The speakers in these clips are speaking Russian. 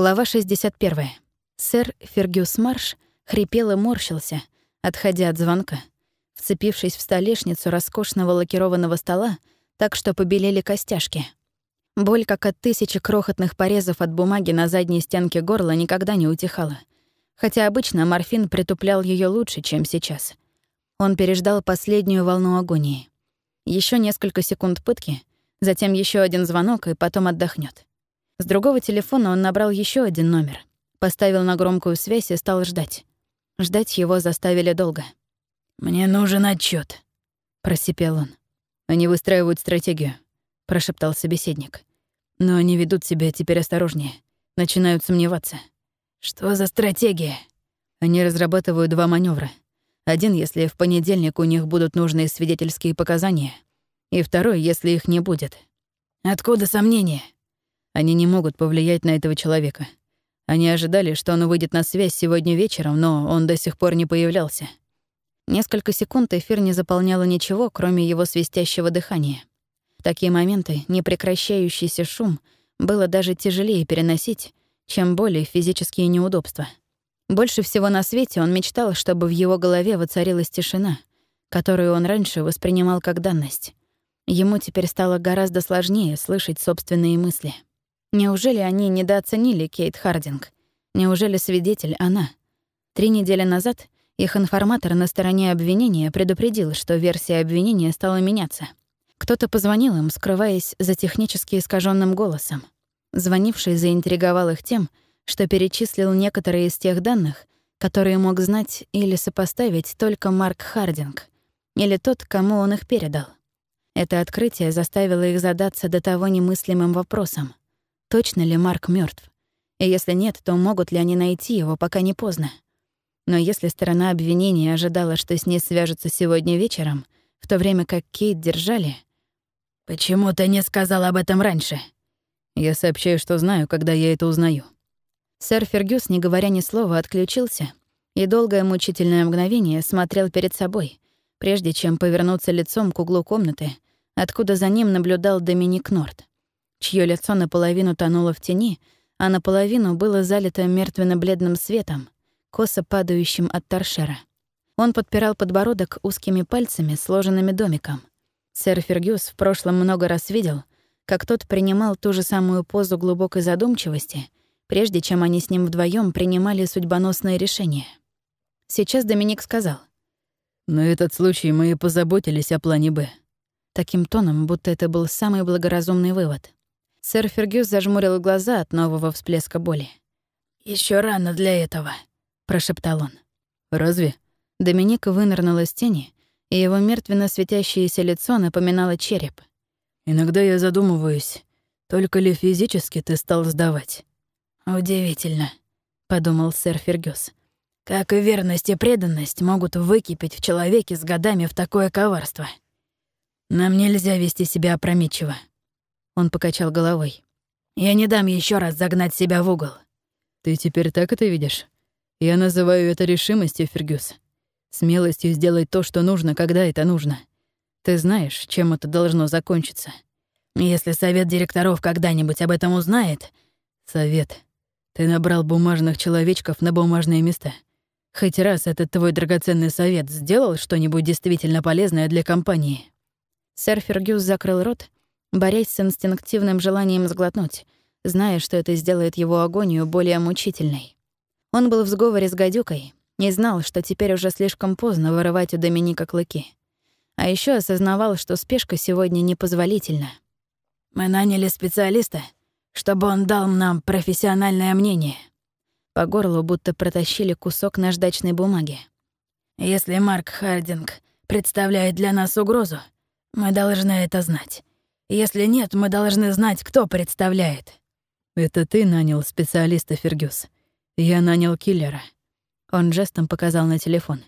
Глава 61. Сэр Фергюс Марш хрипел и морщился, отходя от звонка, вцепившись в столешницу роскошного лакированного стола, так что побелели костяшки. Боль, как от тысячи крохотных порезов от бумаги на задней стенке горла, никогда не утихала. Хотя обычно морфин притуплял ее лучше, чем сейчас. Он переждал последнюю волну агонии. Еще несколько секунд пытки, затем еще один звонок, и потом отдохнет. С другого телефона он набрал еще один номер, поставил на громкую связь и стал ждать. Ждать его заставили долго. «Мне нужен отчет, просипел он. «Они выстраивают стратегию», — прошептал собеседник. «Но они ведут себя теперь осторожнее, начинают сомневаться». «Что за стратегия?» Они разрабатывают два маневра. Один, если в понедельник у них будут нужные свидетельские показания, и второй, если их не будет. Откуда сомнения? Они не могут повлиять на этого человека. Они ожидали, что он выйдет на связь сегодня вечером, но он до сих пор не появлялся. Несколько секунд эфир не заполняло ничего, кроме его свистящего дыхания. В такие моменты непрекращающийся шум было даже тяжелее переносить, чем более физические неудобства. Больше всего на свете он мечтал, чтобы в его голове воцарилась тишина, которую он раньше воспринимал как данность. Ему теперь стало гораздо сложнее слышать собственные мысли. Неужели они недооценили Кейт Хардинг? Неужели свидетель она? Три недели назад их информатор на стороне обвинения предупредил, что версия обвинения стала меняться. Кто-то позвонил им, скрываясь за технически искаженным голосом. Звонивший заинтриговал их тем, что перечислил некоторые из тех данных, которые мог знать или сопоставить только Марк Хардинг, или тот, кому он их передал. Это открытие заставило их задаться до того немыслимым вопросом. Точно ли Марк мертв? И если нет, то могут ли они найти его, пока не поздно? Но если сторона обвинения ожидала, что с ней свяжутся сегодня вечером, в то время как Кейт держали... «Почему ты не сказал об этом раньше?» «Я сообщаю, что знаю, когда я это узнаю». Сэр Фергюс, не говоря ни слова, отключился и долгое мучительное мгновение смотрел перед собой, прежде чем повернуться лицом к углу комнаты, откуда за ним наблюдал Доминик Норт чье лицо наполовину тонуло в тени, а наполовину было залито мертвенно-бледным светом, косо падающим от торшера. Он подпирал подбородок узкими пальцами, сложенными домиком. Сэр Фергюс в прошлом много раз видел, как тот принимал ту же самую позу глубокой задумчивости, прежде чем они с ним вдвоем принимали судьбоносные решения. Сейчас Доминик сказал. «На этот случай мы и позаботились о плане «Б». Таким тоном, будто это был самый благоразумный вывод. Сэр Фергюс зажмурил глаза от нового всплеска боли. Еще рано для этого», — прошептал он. «Разве?» Доминик вынырнул из тени, и его мертвенно светящееся лицо напоминало череп. «Иногда я задумываюсь, только ли физически ты стал сдавать?» «Удивительно», — подумал сэр Фергюс. «Как и верность и преданность могут выкипеть в человеке с годами в такое коварство. Нам нельзя вести себя опрометчиво. Он покачал головой. «Я не дам еще раз загнать себя в угол». «Ты теперь так это видишь? Я называю это решимостью, Фергюс. Смелостью сделать то, что нужно, когда это нужно. Ты знаешь, чем это должно закончиться. Если совет директоров когда-нибудь об этом узнает...» «Совет. Ты набрал бумажных человечков на бумажные места. Хоть раз этот твой драгоценный совет сделал что-нибудь действительно полезное для компании?» Сэр Фергюс закрыл рот борясь с инстинктивным желанием сглотнуть, зная, что это сделает его агонию более мучительной. Он был в сговоре с гадюкой и знал, что теперь уже слишком поздно вырывать у Доминика клыки. А еще осознавал, что спешка сегодня непозволительна. «Мы наняли специалиста, чтобы он дал нам профессиональное мнение». По горлу будто протащили кусок наждачной бумаги. «Если Марк Хардинг представляет для нас угрозу, мы должны это знать. Если нет, мы должны знать, кто представляет». «Это ты нанял специалиста, Фергюс. Я нанял киллера». Он жестом показал на телефон.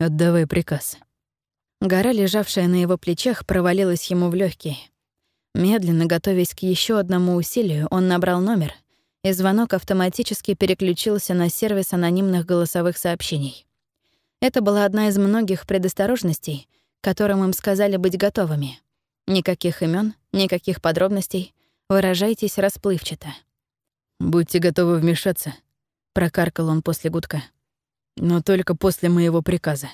«Отдавай приказ». Гора, лежавшая на его плечах, провалилась ему в легкие. Медленно, готовясь к еще одному усилию, он набрал номер, и звонок автоматически переключился на сервис анонимных голосовых сообщений. Это была одна из многих предосторожностей, которым им сказали быть готовыми. Никаких имен, никаких подробностей. Выражайтесь расплывчато. Будьте готовы вмешаться, прокаркал он после гудка. Но только после моего приказа.